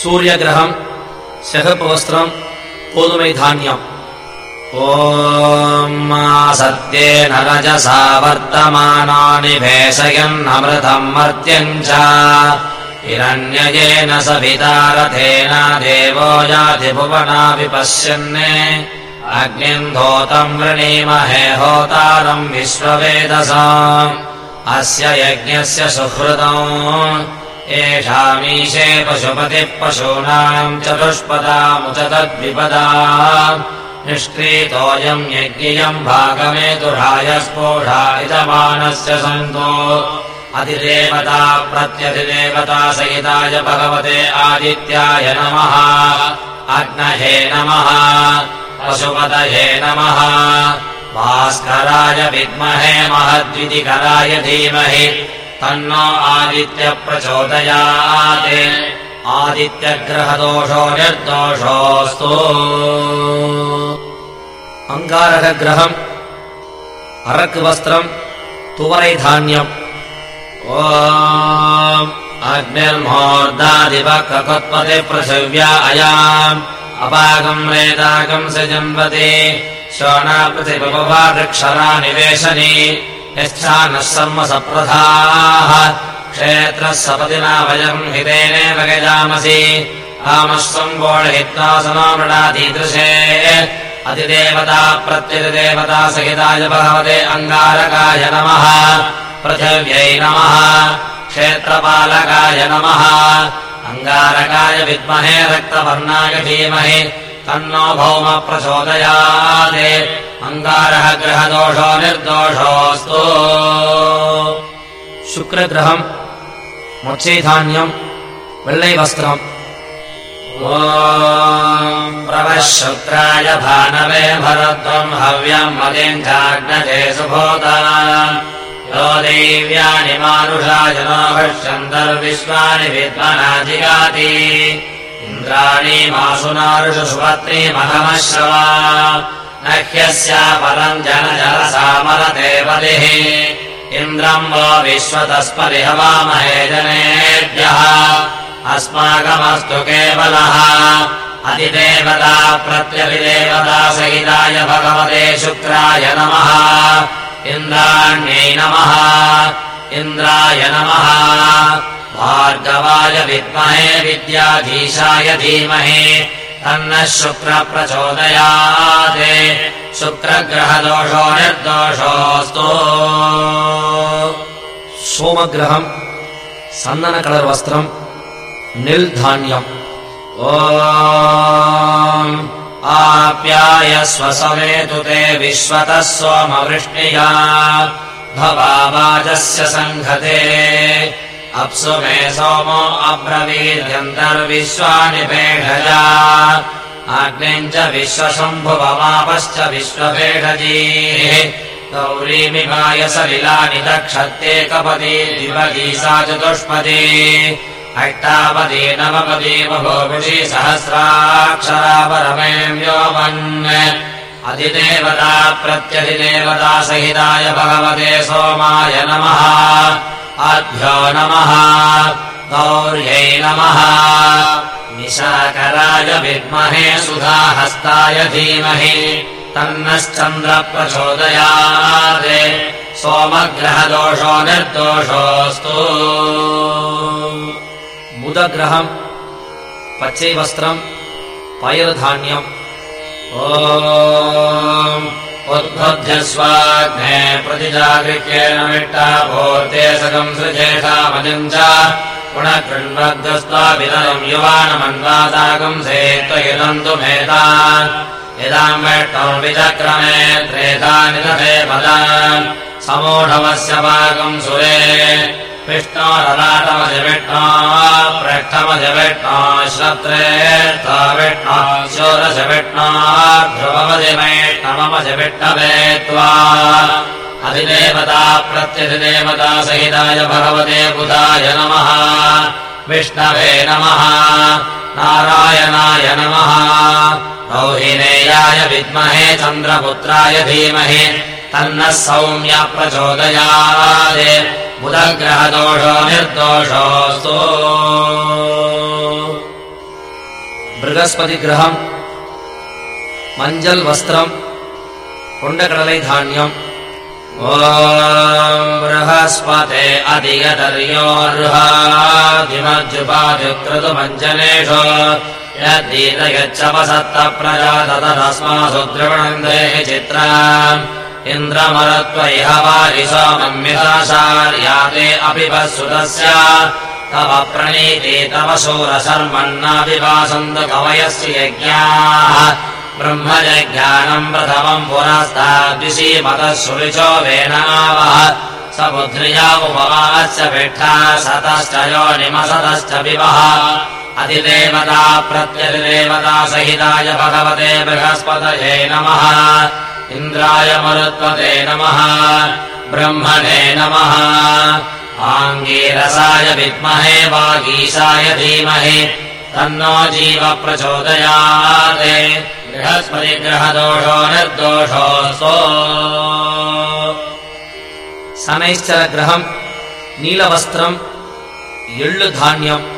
सूर्यग्रहम् शहपवस्त्रम् कोदुमैधान्यम् सत्येन रजसा वर्तमानानि भेषयन्नमृतम् मर्त्यम् च। हिरण्ययेन सवितारथेन देवो याति भुवनापि पश्यन् अग्निम् धोतम् वृणीमहे होतारम् विश्ववेदसा अस्य यज्ञस्य सुहृदम् एषामीशे पशुपतिः पशूनाम् चतुष्पदामुच तद्विपदा। निष्क्रीतोऽयम् यज्ञियम् भागमेतुराय स्पोढा इदमानस्य सन्तो। अधिदेवता प्रत्यधिदेवता सहिताय भगवते आदित्याय नमः। अग्नहे नमः। पशुपतये नमः। भास्कराय विद्महे महद्वितिकराय धीमहि तन्नो आदित्यप्रचोदयात् आदित्यग्रहदोषो निर्दोषोऽस्तु। अङ्गारकग्रहम् अरक्वस्त्रम् तुवरैधान्यम्। ओ अग्निर्मोर्दादिवक्कपदे पृथिव्या अयाम्। अपागम् वेदागम् सजन्वते। शोणापृथिवृक्षरा निवेशने यच्छानः सर्मसप्रधाः क्षेत्रः सपदिना वयम् हितेनेव गजामसि। कामः सम्बोढहित्वा समामृणादीदृशे अधिदेवता प्रत्यधिदेवता सहिताय भगवते अङ्गारकाय नमः। पृथिव्यै नमः। क्षेत्रपालकाय नमः। अङ्गारकाय विद्महे रक्तवर्णाय धीमहि तन्नो भौम प्रचोदयात्। अङ्गारः ग्रहदोषो निर्दोषोऽस्तु। शुक्रग्रहम् मोक्षैधान्यम् वेल्लैवस्त्रम्। प्रवः शुक्राय भानवे भरत्वम् हव्यम् मदिम् चाग्नजे सुभूता। यो देव्यानि मानुषाय नो भष्यन्तर्विश्वानि विद्मनाजिगाति इन्द्राणि सुपत्नी महमश्रवा न ह्यस्या परम् जन जलसामरते बलिः इन्द्रम् वो विश्वतस्परिहवामहे जनेभ्यः अस्माकमस्तु केवलः। अधिदेवता प्रत्यभिदेवता सहिताय भगवते शुक्राय नमः। इन्द्राण्यै नमः। इन्द्राय नमः भार्गवाय विद्महे विद्याधीशाय धीमहि तन्नः शुक्रप्रचोदयात्। शुक्रग्रहदोषो निर्दोषोऽस्तु। सोमग्रहम् सन्दनकलर्वस्त्रम् निल्धान्यम्। ओ आप्याय ते विश्वतः सोमवृष्टिया भवावाचस्य सङ्घते अप्सु मे सोमो अब्रवीर्यन्तर्विश्वानि पेढजा आग्नेम् च विश्वशम्भुवमापश्च विश्वपेढजीः। गौरीमिमाय सलिलानि दक्षत्येकपदी सा चतुष्पदी। अष्टापदी नवपदी बभूषि सहस्राक्षरा परमेम् व्योमन् अधिदेवता प्रत्यधिदेवता सहिताय भगवते सोमाय नमः आभ्यो नमः गौर्यै नमः। निशाकराय विद्महे सुधाहस्ताय धीमहि। तन्नश्चन्द्रप्रचोदयात्। सोमग्रहदोषो निर्दोषोऽस्तु। मुदग्रहम् पच्चैवस्त्रम् पैरधान्यम् ओ उद्बुध्यस्वाग्ने प्रतिजागृह्येन विट्टा भूर्ते सकम् च पुनः मेधा इदाम् वेष्टम् विचक्रमे त्रेधा निदधे पदाम् समूढवस्य पाकम् सुरे विष्णो ललाटमधिविष्णो पृष्ठमधिविष्णो श्रत्रेष्ठो विष्णो शोरसविष्णो ध्रुवमधिवैष्णवमधिविष्णवे त्वा। अधिदेवता प्रत्यधिदेवता सहिताय भगवते बुधाय नमः। विष्णवे नमः। नारायणाय नमः। रौहिनेयाय विद्महे चन्द्रपुत्राय धीमहि तन्नः सौम्य निर्दोषोऽस्तु बृहस्पतिगृहम् मञ्जल् वस्त्रम् कुण्डकडलै धान्यम् ॐ बृहस्पते अधिगतर्योर्हादिमज्जुपाजुक्रतुमञ्जनेषु। यद्गच्छपसत्त प्रजा ततस्मासु द्रवणन्दे चित्रा इन्द्रमरत्व इह वारिसोमन्मिताचार्याते अपि वसुतस्य तव प्रणीते तव शूरशर्मन्नाभिवासन्तु कवयस्य यज्ञाः। ब्रह्मजज्ञानम् प्रथमम् पुरस्ताद्विषीमतः सुविचो वेनावः समुद्र्या उपवास्य भिट्ठा सतश्च योनिमसतश्च विवः। अधिदेवता प्रत्यधिदेवता सहिताय भगवते बृहस्पतये नमः इन्द्राय मरुत्वते नमः। ब्रह्मणे नमः। आङ्गीरसाय विद्महे वागीशाय धीमहि। तन्नो जीव प्रचोदयात्। बृहस्पतिग्रहदोषो निर्दोषोऽसो शनैश्चरग्रहम् नीलवस्त्रम् एळ्ळुधान्यम्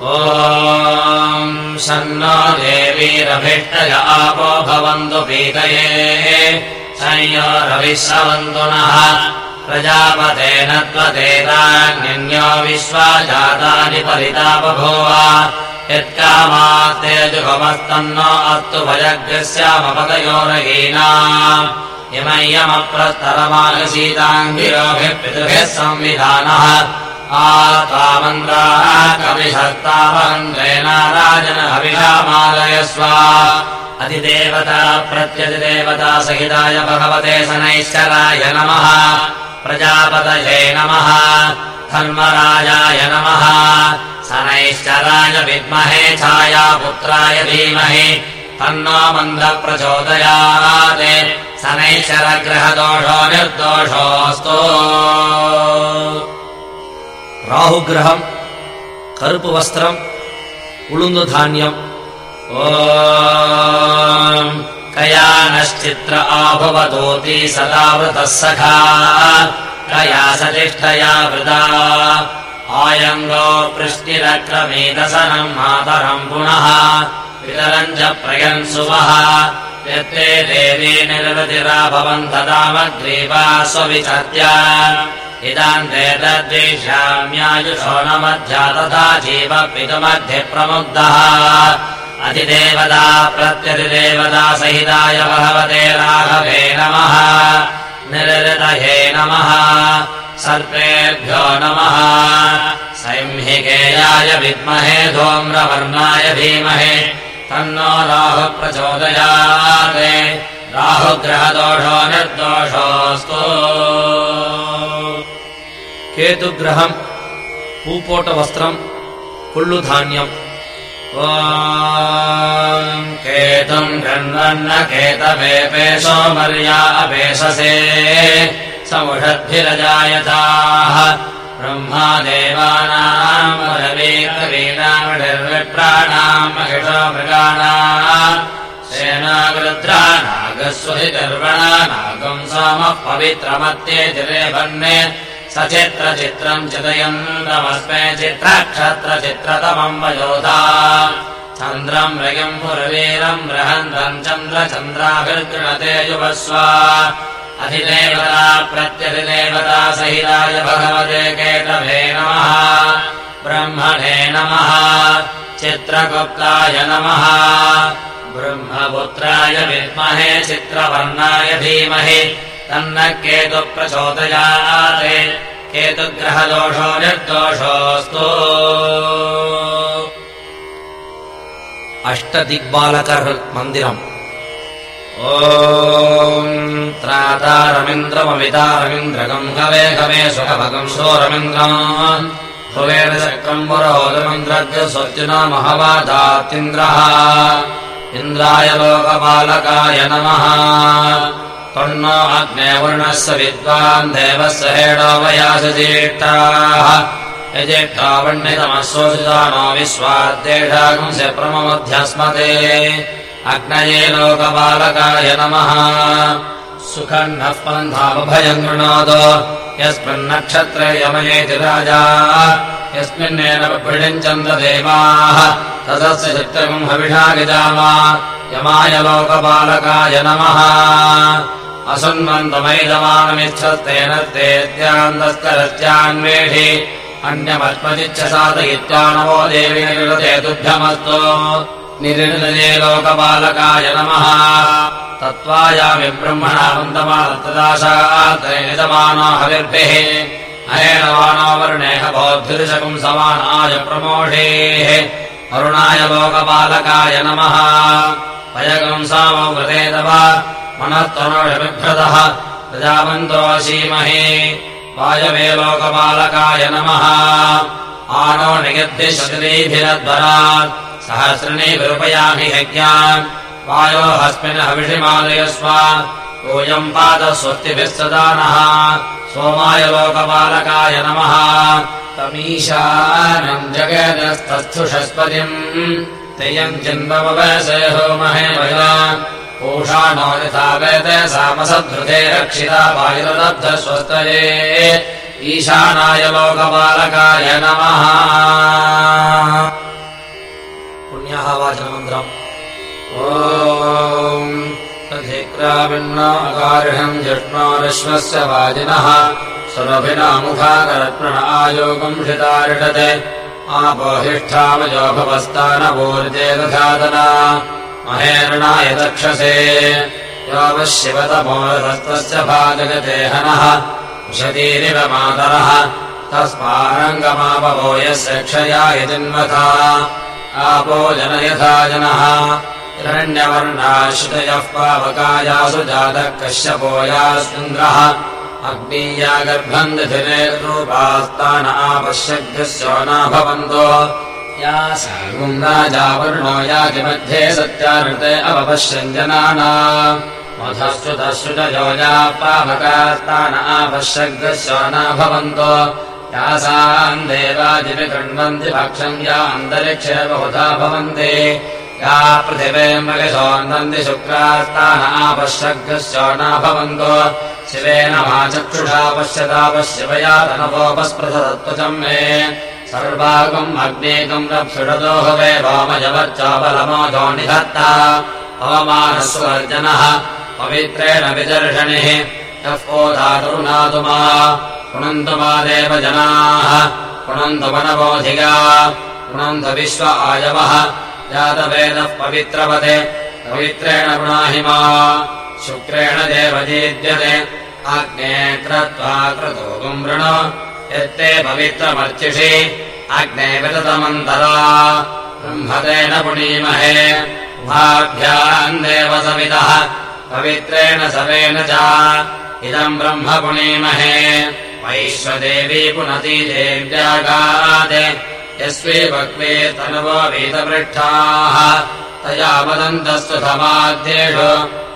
ॐ सन्नो देवीरभिष्टय आपो भवन्तु पीतये संयोरविश्रवन्तु नः। प्रजापतेन त्वतेतान्यो विश्वा जातानि परिता बभूव यत्कामास्ते जुगमस्तन्नो अस्तु भयग्रस्यामपदयोरहीना। इमय्यमप्रस्तरमागसीताङ्गिरोभिः पितृभिः संविधानः कविशस्तावन्द्रेणाराजन हविषामालयस्व अधिदेवता प्रत्यधिदेवता सहिताय भगवते शनैश्चराय नमः। प्रजापतये नमः। धर्मराजाय नमः। शनैश्चराय विद्महे छायापुत्राय धीमहि। तन्नो मन्दः प्रचोदयात् शनैश्चरग्रहदोषो निर्दोषोऽस्तु రాహుగ్రహం కరుపు వస్త్రం ఉళుందు ధాన్యం ॐ कयानश्चित्र आभवतोति सदा वृतः सखा कया सतिष्ठया वृता आयङ्गो पृष्टिरक्रमेदसनम् मातरम् पुनः पितरम् च प्रयन् सुवः यत्ते देवी निरतिरा भवन्तदामग्रीवा स्वविचर्य इदान्ते तद्वेष्याम्यायुषो न मध्या तथा जीव पितुमध्ये प्रमुग्धः अधिदेवता प्रत्यधिदेवता सहिताय भगवते राघवे नमः। निरृतये नमः। सर्पेभ्यो नमः। संहिकेयाय विद्महे धूम्रवर्णाय धीमहि। तन्नो राहुः प्रचोदयात्। राहुग्रहदोषो निर्दोषोऽस्तु केतुग्रहम् पूपोटवस्त्रम् पुल्लुधान्यम् वा केतुम् गन्वर्णकेतवेपेशो मर्यापेषसे समुषद्भिरजायताः। ब्रह्मा देवानाम् देवानाम महिषो हिषामृगाणाम् सेनागृद्रा नागस्वहि कर्वणा नागम् सामः पवित्रमत्ये जले भर्णे सचित्रचित्रम् चितयन्तमस्मे चित्रक्षत्रचित्रतमम् वयोधा। चन्द्रम् रयम् पुरवीरम् बृहन्तम् चन्द्रचन्द्राभिर्गृणते युवस्व। अधिदेवता प्रत्यधिदेवता सहिताय भगवते केतवे नमः। ब्रह्मणे नमः। चित्रगुप्ताय नमः। ब्रह्मपुत्राय विद्महे चित्रवर्णाय धीमहि तन्न केतुप्रचोदयाते केतुग्रहदोषा निर्दोषास्तु अष्टदिक्बालकहृत्मन्दिरम् ओ त्राता रविन्द्रममिता रविन्द्रगं गवे गवे सुखभगंसो रवीन्द्रा भुवे शकम्बुरोगमिन्द्रग्रसुनामहवाधात्तिन्द्रः इन्द्राय लोकपालकाय नमः। त्वन्नो अग्नेवर्णस्य विद्वान् देवस्य हेडो वयासज्येष्ठाः यजेष्ठावण्यतमस्वसितानो विश्वाद्देशागंस्य प्रममध्यस्मते। अग्नये लोकपालकाय नमः सुखन्नः पन्थामभयम् गृणाद यस्मिन्नक्षत्रे यमयेति राजा। यस्मिन्नेन बिडिञ्चन्द्रदेवाः तदस्य चित्रकम् हविषा गजामा। यमाय लोकपालकाय नमः। अन्यमस्मदिच्छ साधयित्वा नमो देवि निरुते तुभ्यमस्तु निरुदये लोकपालकाय नमः। तत्त्वायामि ब्रह्मणा वन्दमानत्तदाशातमानो हविर्भिः। हरेण वानो वर्णेह भोद्भिर्शकुम् समानाय प्रमोषेः अरुणाय लोकपालकाय नमः। प्रजावन्तोऽसीमहे वायवे लोकपालकाय नमः। आनो निगद्भिशतलीभिरध्वरात् सहस्रिणीभिरुपयामि यज्ञान्। वायो हस्मिन् हविषिमालयस्व। योऽयम् पादः स्वस्तिभिः सदा नः। सोमाय लोकपालकाय नमः। तमीशानम् जगदस्तस्थुषस्पतिम्। तेयम् चिन्ववसे होमहे वया पूषाणो यथा वेद सामसद्धृते रक्षिता वायुरलब्धस्वस्तये ईशानाय लोकपालकाय नमः वाचनमन्त्रम् ॐ तथेक्राविन्नाकारिणम् जिष्णोरश्वस्य वाजिनः सुरभिनामुखाकरत्मण आयोगम् शितारिषते आपोहिष्ठामजोभवस्तानवोर्जे दधातना। महेरणाय दक्षसे। हनः विशतीरिव मातरः। तस्मारङ्गमापवो यस्य क्षया यदिन्वथा आपो जन यथा जनः। हिरण्यवर्णाश्रितयः पावकायासु जातः कश्यपोयास्मिन्द्रः अग्नीया गर्भम् दधिरे रूपास्तान आपश्यभ्यस्यो न भवन्तो। या सागुन्दाजावर्णो यातिमध्ये सत्यानृते अपपश्यञ्जनाना मधस्तुतश्रुतयो या पावकास्तान आपश्यग्रस्यो न भवन्तो यासाम् देवादिविकृण्वन्ति भक्षम् या अन्तरिक्षे बहुधा भवन्ति। या पृथिवे मृगसोन्नन्ति शुक्रास्तान आपश्यग्रस्यो न भवन्तो। शिवेन मा चक्षुषा पश्यता पश्यवया तनवोपस्पृशतत्त्वचम् मे। सर्वागम् अग्नेकम् रप्सुषतो हवे वामजवर्चाबलमोदो निधत्ता। पवमानस्वर्जनः पवित्रेण विदर्शनिः यः पोधातुरुनातु मा पुनन्तु मा देव जनाः पुनन्तु विश्व आयवः जातवेदः पवित्रवते पवित्रेण पुनाहि मा शुक्रेण देवजीद्यते अग्ने क्रत्वा क्रतोगुम् वृण यत्ते पवित्रमर्चिषि अग्ने विततमन्तरा ब्रह्मतेन पुणीमहे उभाभ्याम् देवसविदः पवित्रेण सवेन च इदम् ब्रह्म पुणीमहे वैश्वदेवी पुनती देव्यागात्। यस्वे भक्वे तनुवो वीतपृष्ठाः तया वदन्तस्तु समाध्येषु।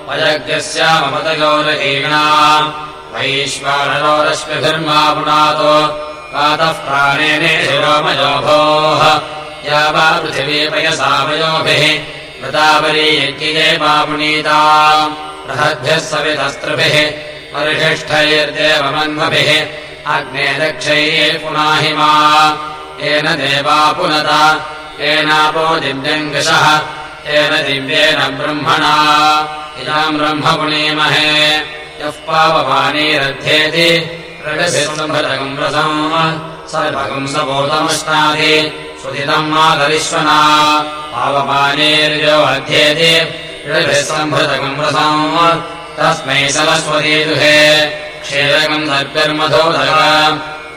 वयज्ञस्यामपतगौरहीणा वैश्वानरो रश्मिभिर्मा पुनातो कातः प्राणेने शिरोमयो भोः या वा पृथिवी पयसामयोभिः। वृतावरी यज्ञिये मा पुनीता बृहद्भ्यः सवितस्त्रिभिः परिशिष्ठैर्देवमन्मभिः अग्ने रक्षैः पुनाहि मा। येन देवा पुनत येनापो दिव्यङ्गशः येन दिव्येन ब्रह्मणा। इदाम् ब्रह्म पुणीमहे यः रसम् सर्वकम् सपोतमश्नादि सुदितम् मातरिश्वना। पावपानीर्यो अध्येति सम्भृतकम् रसम् तस्मै सरस्वती दुहे। क्षीरकम् सर्पिर्मधोदक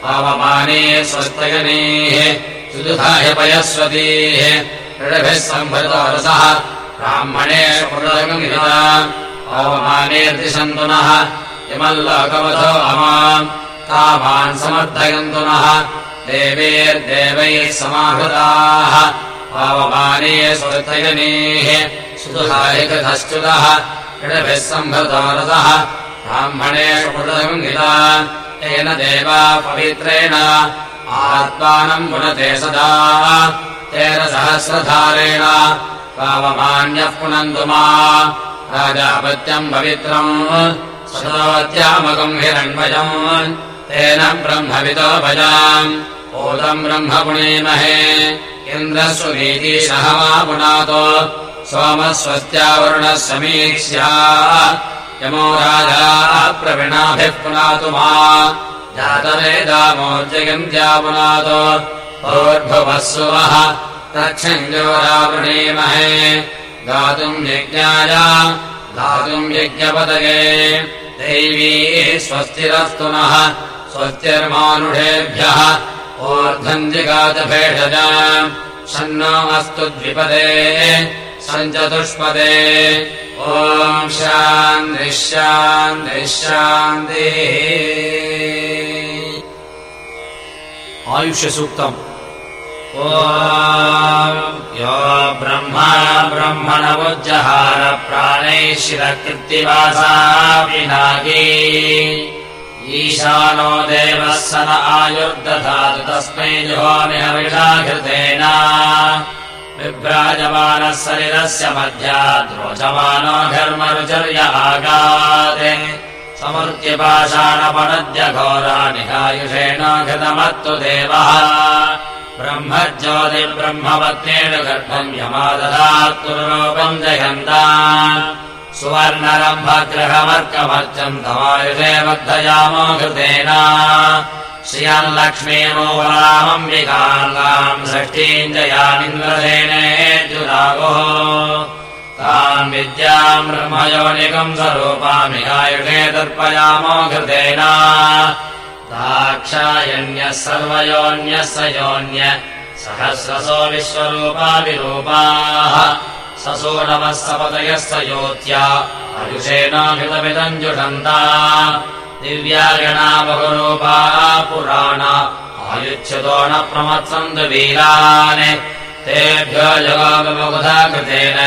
पावपानी स्वस्तगनीः सुदुधाय पयस्वतीः। ऋडभिः सम्भृतो रसः। ब्राह्मणेषु पुरगमिता पावमानेर्दिशन्तु नः। इमल्लोकवधो अमाम् कामान् समर्थयन्तु नः। देवीर्देवैः समाहृताः। पावमाने स्वर्थयनीः रसः ब्राह्मणेषु पुरगमिता येन देवा पवित्रेण। आत्मानम् पुनते सदा। तेन सहस्रधारेण पावमान्यः मा। राजापत्यम् पवित्रम्। सदात्यामकम् हिरण्मयम् तेन ब्रह्मविदो भजाम्। ओदम् ब्रह्म पुणीमहे इन्द्रस्वनीतीशः मा पुनातो सोमस्वस्त्यावरुणः समीक्ष्या यमो राजा प्रवीणाभिः पुनातु मा। जातवेदामोर्जयन्त्या पुनातो भोर्भुवः सुवः तच्छञ्जोरावृणीमहे गातुम् यज्ञाय गातुम् यज्ञपदगे दैवी स्वस्तिरस्तु नः स्वस्तिर्मानुषेभ्यः अस्तु द्विपदे सञ्चतुष्पदे। ॐ शान्तिः शान्तिः शान्तिः। आयुष्य सूक्तम्। ॐ यो ब्रह्मा ब्रह्मणवोज्जहार प्राणैः शिरकृत्तिवासा विनागी ईशानो देवः स न आयुर्दधातु तस्मै जुहोमिहविषाघृतेन विभ्राजमानः सलिलस्य मध्यात् रोचमानो धर्मरुचर्य आगात्। समृत्यपाषाणपणद्य घोरानिहायुषेण घृतमत्तु देवः। ब्रह्मज्योतिर्ब्रह्मपत्नेन गर्भम् यमादधात्पुरुरूपम् जयन्ता। सुवर्णरम्भग्रहमर्कमर्चम् तमायुषे बद्धयामो घृतेन श्रियल्लक्ष्मीमोरामम् विकाङ्गाम् षष्ठीम् जयानिन्द्रसेनेजुरागोः ताम् विद्याम् ब्रह्मयोनिकम् स्वरूपामिहायुषे दर्पयामो घृतेन। दाक्षायण्यः सर्वयोन्यः स योन्य सहस्रसो विश्वरूपा विरूपाः ससो नमः सपदयः स योत्या। आयुषेणाभितमिदम् जुषन्ता दिव्यागणा बहुरूपा पुराणा आयुच्युतो न प्रमत्सन्तु वीरान् तेभ्यो जगामबहुधा कृतेन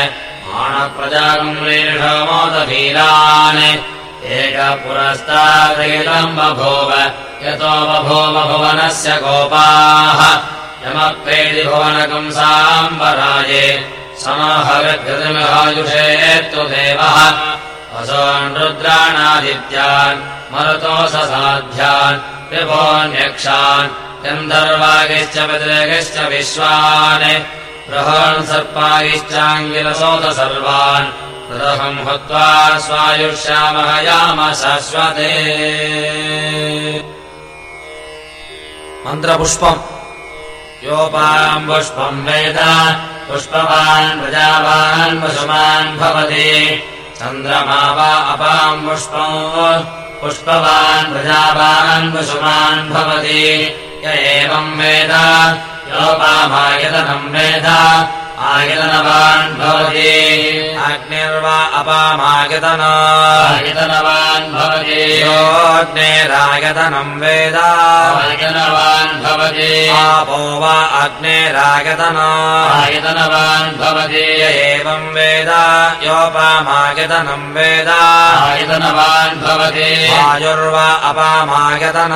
माणप्रजागुम्रीषमोदवीरान् एक पुरस्तादयितम् बभूव यतो बभूव भुवनस्य गोपाः। यमप्रेति भुवनकंसाम्बराये समाहरघृतमिहायुषे तु देवः वसोन् रुद्राणादित्यान् मरुतो ससाध्यान् विभोन्यक्षान् गन्धर्वागिश्च पितृगिश्च विश्वान् बृहन् सर्पागिश्चाङ्गिलसोत सर्वान् तदहम् हुत्वा स्वायुष्यामहयाम शाश्वते मन्त्रपुष्पम्। योपाम् पुष्पम् वेद पुष्पवान् प्रजावान् पशुमान् भवति चन्द्रमा वा अपाम् पुष्पम् पुष्पवान् प्रजावान् पशुमान् भवति। य एवम् वेद। योपामायतनम् वेद आयतनवान् भवति। अग्निर्वा अपामागतन आयतनवान् भवति। योऽग्नेरागतनम् वेद। आयतनवान् भवति। आपो वा अग्नेरागतन। आयतनवान् भवति। य एवम् वेद। योपामागतनम् वेद। आयतनवान् भवति। वायुर्वा अपामागतन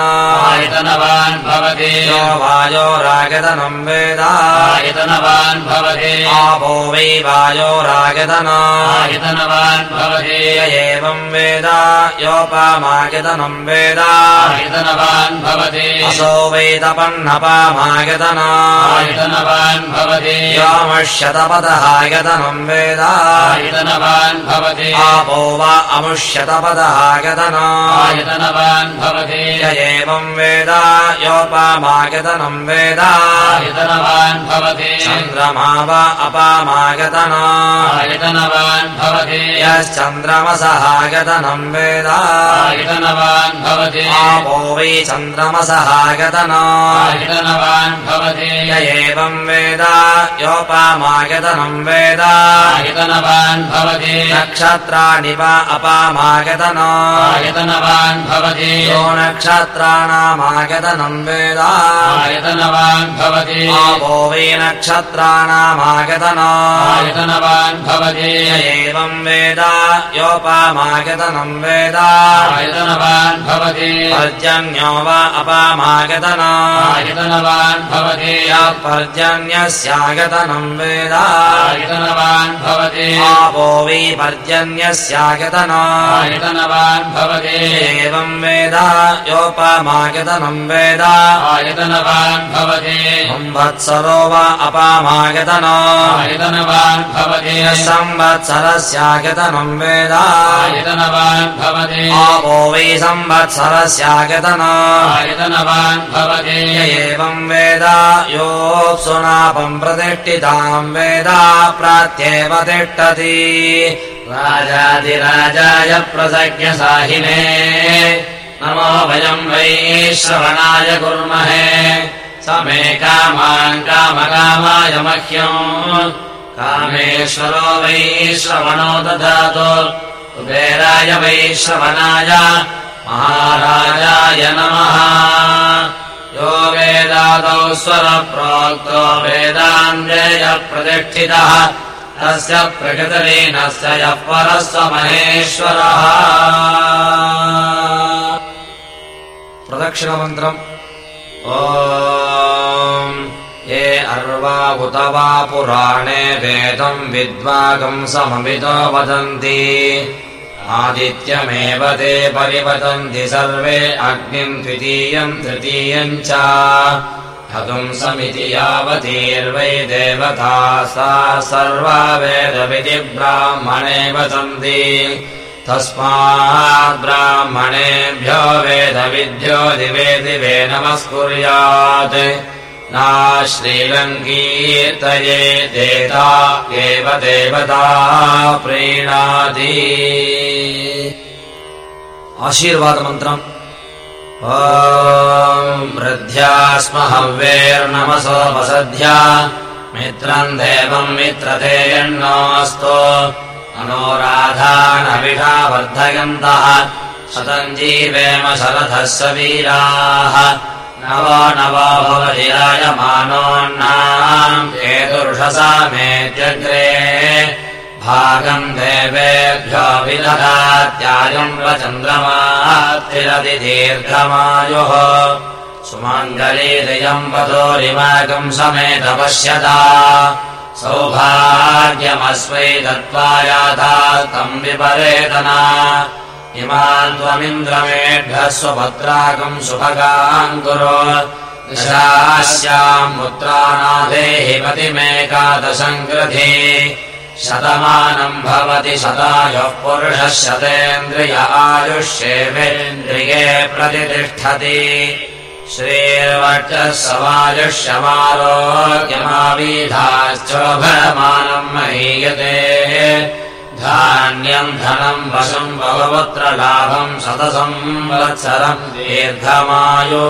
आयतनवान् भवति। यो वायोरागतनम् वेद। आयतनवान् भवति आपो वै वायोरागतन आयतनवान् भवति। य एवम् वेद योपामागतनम् वेद। भवति। असो भवति। योमश्यतपदहागतनम् वेद। भवति। आपो वा भवति। य एवम् वेद वेद। आयतनवान् भवति। चन्द्रमा आयतनवान् भवति। यश्चन्द्रमसहागतनम् वेद। आयतनवान् भवति। आपो वै आयतनवान् भवति। य एवम् वेद। वेद। आयतनवान् भवति। नक्षत्राणि वा अपामागतन। भवति। यो नक्षत्राणामागतनम् वेद। आयतनवान् भवति। आपो वै नक्षत्राणामागतन आयतनवान् भवति। य एवम् वेद योपामागतनम् वेद। आयतनवान् भवति। पर्जन्यो वा अपामागतन आयतनवान् भवति। यः पर्जन्यस्या यस्यागतनम् वेद। आयतनवान् भवति। आपो वै पर्जन्यस्यागतन भवति। एवम् वेद योपमागतनम् वेद। आयतनवान् भवति। संवत्सरो वा अपामागतन भवति संवत्सरस्यागतनम् वेद। आयतनवान् भवति। आपो वै संवत्सरस्यागतन। आयतनवान् भवति। य एवम् वेद। योऽप्सुनापम् प्रतिष्ठिताम् वेद। प्रात्येव तिष्ठति। राजाधिराजाय प्रसज्ञसाहिने नमो वयम् वै श्रवणाय कुर्महे स मे कामान् कामकामाय मह्यम् कामेश्वरो वै श्रवणो ददातु कुबेराय वै श्रवणाय महाराजाय नमः। यो वेदादौ स्वरप्रोक्तो वेदान्देय प्रतिष्ठितः तस्य प्रकृतलीनस्य यः परः स महेश्वरः प्रदक्षिणमन्त्रम्। ओ ये अर्वा उत वा पुराणे वेदम् विद्वागम् सममितो वदन्ति। आदित्यमेव ते परिवदन्ति सर्वे अग्निम् द्वितीयम् तृतीयम् च। हगुंसमिति यावतीर्वै देवता सा सर्वा वेदविधि ब्राह्मणे वदन्ति। तस्मात् ब्राह्मणेभ्यो वेदविद्यो दिवे दिवे नमस्कुर्यात् श्रीलङ्कीर्तये देता एव देवता प्रीणाति आशीर्वादमन्त्रम्। ॐ वृद्ध्या स्म हव्येर्नमसोपसद्ध्या मित्रम् देवम् मित्रते यण्णोऽस्तु मनोराधानविषा वर्धयन्तः शतम् जीवेम शरथः स वीराः नवो नवो भवधिरायमानोन्नाम् हेतुर्षसा मेत्यग्रे भागम् देवेभ्यो विदधात्यायम् वचन्द्रमातिरति दीर्घमायुः। सुमङ्गलीदयम् वधोरिमागम् समेत पश्यता सौभाग्यमस्मै दत्त्वा याथातम् विपरेतना इमान् त्वमिन्द्रमेभ्यः स्वपत्राकम् सुभगाम् कुरु। दशास्याम् पुत्रानाथेहि पतिमेकादशम् गृधे शतमानम् भवति शतायुः पुरुषः शतेन्द्रिय आयुष्येवेन्द्रिये प्रतितिष्ठति श्रीर्वक्षः समायुष्यमारोग्यमावीधाश्चोभरमानम् महीयते धान्यम् धनम् वशम् बहुपुत्रलाभम् शतसंवत्सरम् दीर्घमायो